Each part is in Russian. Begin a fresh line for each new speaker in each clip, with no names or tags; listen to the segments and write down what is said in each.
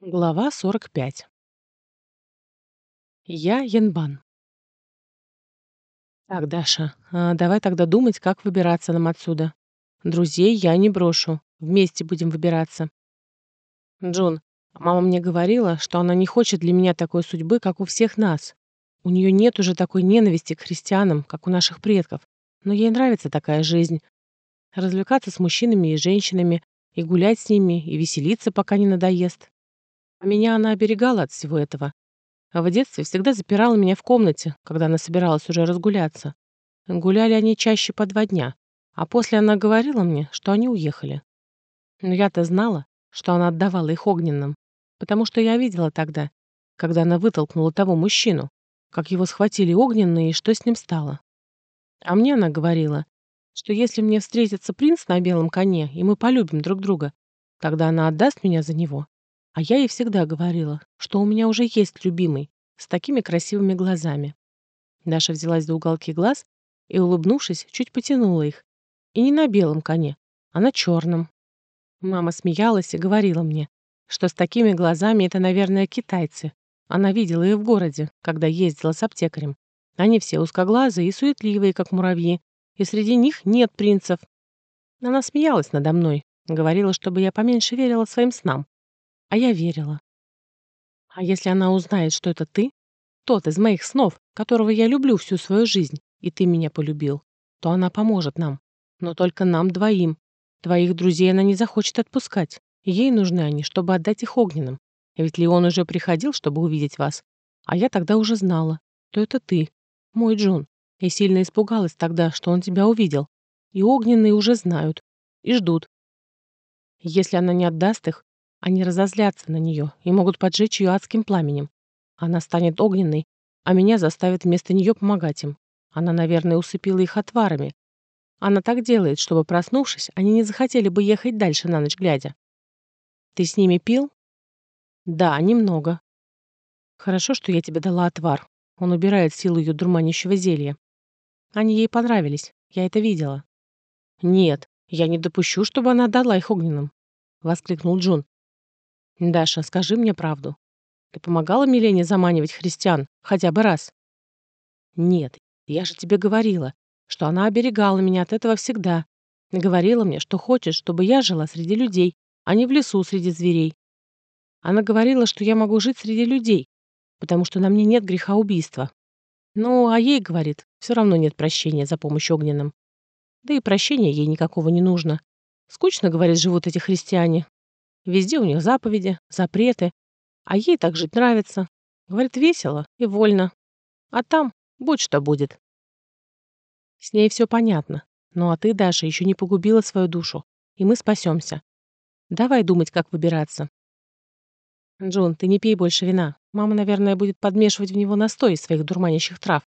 Глава 45. Я Янбан. Так, Даша, а давай тогда думать, как выбираться нам отсюда. Друзей я не брошу. Вместе будем выбираться. Джун, мама мне говорила, что она не хочет для меня такой судьбы, как у всех нас. У нее нет уже такой ненависти к христианам, как у наших предков. Но ей нравится такая жизнь. Развлекаться с мужчинами и женщинами, и гулять с ними, и веселиться, пока не надоест. А меня она оберегала от всего этого. А в детстве всегда запирала меня в комнате, когда она собиралась уже разгуляться. Гуляли они чаще по два дня, а после она говорила мне, что они уехали. Но я-то знала, что она отдавала их огненным, потому что я видела тогда, когда она вытолкнула того мужчину, как его схватили огненные и что с ним стало. А мне она говорила, что если мне встретится принц на белом коне, и мы полюбим друг друга, тогда она отдаст меня за него а я ей всегда говорила, что у меня уже есть любимый, с такими красивыми глазами. Даша взялась за уголки глаз и, улыбнувшись, чуть потянула их. И не на белом коне, а на черном. Мама смеялась и говорила мне, что с такими глазами это, наверное, китайцы. Она видела их в городе, когда ездила с аптекарем. Они все узкоглазые и суетливые, как муравьи, и среди них нет принцев. Она смеялась надо мной, говорила, чтобы я поменьше верила своим снам, а я верила. А если она узнает, что это ты, тот из моих снов, которого я люблю всю свою жизнь, и ты меня полюбил, то она поможет нам. Но только нам двоим. Твоих друзей она не захочет отпускать. Ей нужны они, чтобы отдать их огненным. Ведь Леон уже приходил, чтобы увидеть вас. А я тогда уже знала, что это ты, мой Джун. И сильно испугалась тогда, что он тебя увидел. И огненные уже знают. И ждут. Если она не отдаст их, они разозлятся на нее и могут поджечь ее адским пламенем. Она станет огненной, а меня заставит вместо нее помогать им. Она, наверное, усыпила их отварами. Она так делает, чтобы, проснувшись, они не захотели бы ехать дальше на ночь глядя. Ты с ними пил? Да, немного. Хорошо, что я тебе дала отвар. Он убирает силу ее дурманящего зелья. Они ей понравились, я это видела. Нет, я не допущу, чтобы она дала их огненным, воскликнул Джун. Даша, скажи мне правду. Ты помогала Милене заманивать христиан хотя бы раз? Нет, я же тебе говорила, что она оберегала меня от этого всегда. Говорила мне, что хочет, чтобы я жила среди людей, а не в лесу среди зверей. Она говорила, что я могу жить среди людей, потому что на мне нет греха убийства. Ну, а ей, говорит, все равно нет прощения за помощь огненным. Да и прощения ей никакого не нужно. Скучно, говорит, живут эти христиане, Везде у них заповеди, запреты. А ей так жить нравится. Говорит, весело и вольно. А там будь что будет. С ней все понятно. Ну а ты, Даша, еще не погубила свою душу. И мы спасемся. Давай думать, как выбираться. Джун, ты не пей больше вина. Мама, наверное, будет подмешивать в него настой из своих дурманящих трав,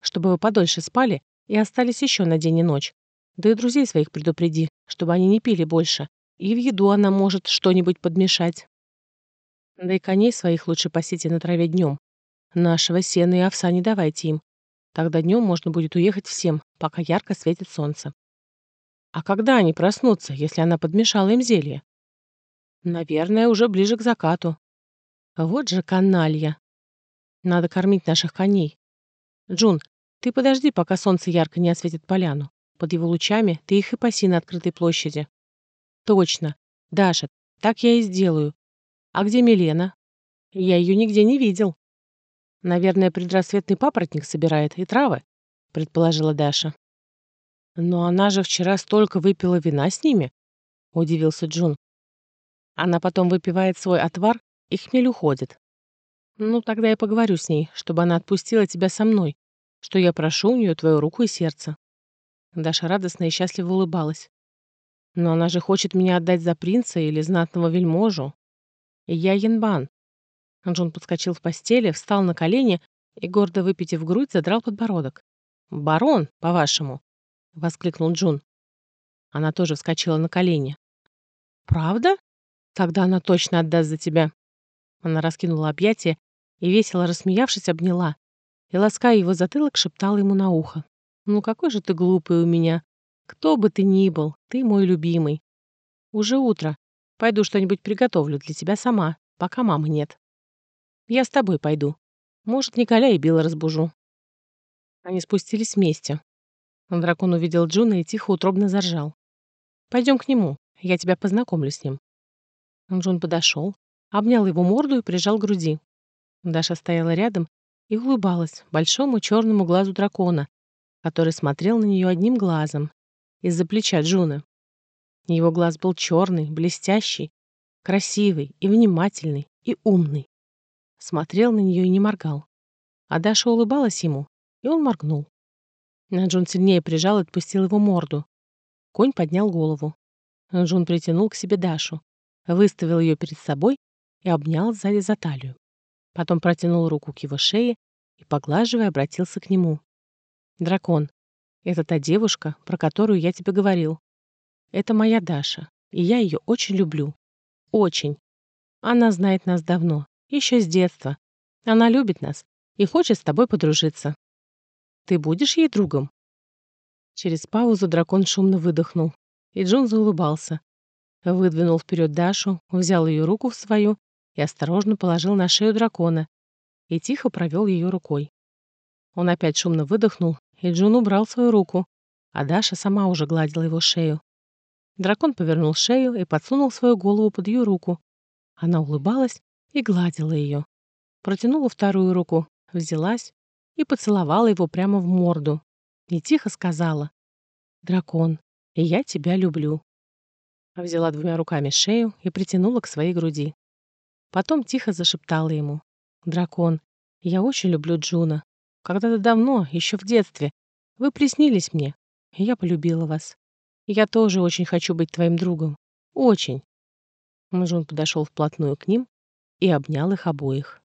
чтобы вы подольше спали и остались еще на день и ночь. Да и друзей своих предупреди, чтобы они не пили больше, и в еду она может что-нибудь подмешать. Да и коней своих лучше пасите на траве днем. Нашего сена и овса не давайте им. Тогда днем можно будет уехать всем, пока ярко светит солнце. А когда они проснутся, если она подмешала им зелье? Наверное, уже ближе к закату. Вот же каналья. Надо кормить наших коней. Джун, ты подожди, пока солнце ярко не осветит поляну. Под его лучами ты их и паси на открытой площади. Точно. Даша, так я и сделаю. А где Милена? Я ее нигде не видел. Наверное, предрассветный папоротник собирает и травы, предположила Даша. Но она же вчера столько выпила вина с ними, удивился Джун. Она потом выпивает свой отвар, и хмель уходит. Ну, тогда я поговорю с ней, чтобы она отпустила тебя со мной, что я прошу у нее твою руку и сердце. Даша радостно и счастливо улыбалась. Но она же хочет меня отдать за принца или знатного вельможу. И я Янбан. Джон подскочил в постели, встал на колени и, гордо выпитив грудь, задрал подбородок. «Барон, по-вашему?» — воскликнул Джун. Она тоже вскочила на колени. «Правда? Тогда она точно отдаст за тебя». Она раскинула объятия и, весело рассмеявшись, обняла. И, лаская его затылок, шептала ему на ухо. «Ну какой же ты глупый у меня. Кто бы ты ни был, ты мой любимый. Уже утро. Пойду что-нибудь приготовлю для тебя сама. пока мамы нет. Я с тобой пойду. Может, Николя и Билла разбужу». Они спустились вместе. Дракон увидел Джуна и тихо утробно заржал. Пойдем к нему, я тебя познакомлю с ним. Джун подошел, обнял его морду и прижал к груди. Даша стояла рядом и улыбалась большому черному глазу дракона, который смотрел на нее одним глазом из-за плеча Джуна. Его глаз был черный, блестящий, красивый и внимательный, и умный. Смотрел на нее и не моргал. А Даша улыбалась ему, и он моргнул. Джун сильнее прижал и отпустил его морду. Конь поднял голову. Джун притянул к себе Дашу, выставил ее перед собой и обнял сзади за талию. Потом протянул руку к его шее и, поглаживая, обратился к нему. «Дракон, это та девушка, про которую я тебе говорил. Это моя Даша, и я ее очень люблю. Очень. Она знает нас давно, еще с детства. Она любит нас и хочет с тобой подружиться. Ты будешь ей другом?» Через паузу дракон шумно выдохнул, и Джун заулыбался. Выдвинул вперед Дашу, взял ее руку в свою и осторожно положил на шею дракона и тихо провел ее рукой. Он опять шумно выдохнул, и Джун убрал свою руку, а Даша сама уже гладила его шею. Дракон повернул шею и подсунул свою голову под ее руку. Она улыбалась и гладила ее. Протянула вторую руку, взялась и поцеловала его прямо в морду. И тихо сказала «Дракон, я тебя люблю». Взяла двумя руками шею и притянула к своей груди. Потом тихо зашептала ему «Дракон, я очень люблю Джуна. Когда-то давно, еще в детстве, вы приснились мне, и я полюбила вас. Я тоже очень хочу быть твоим другом. Очень». Джун подошел вплотную к ним и обнял их обоих.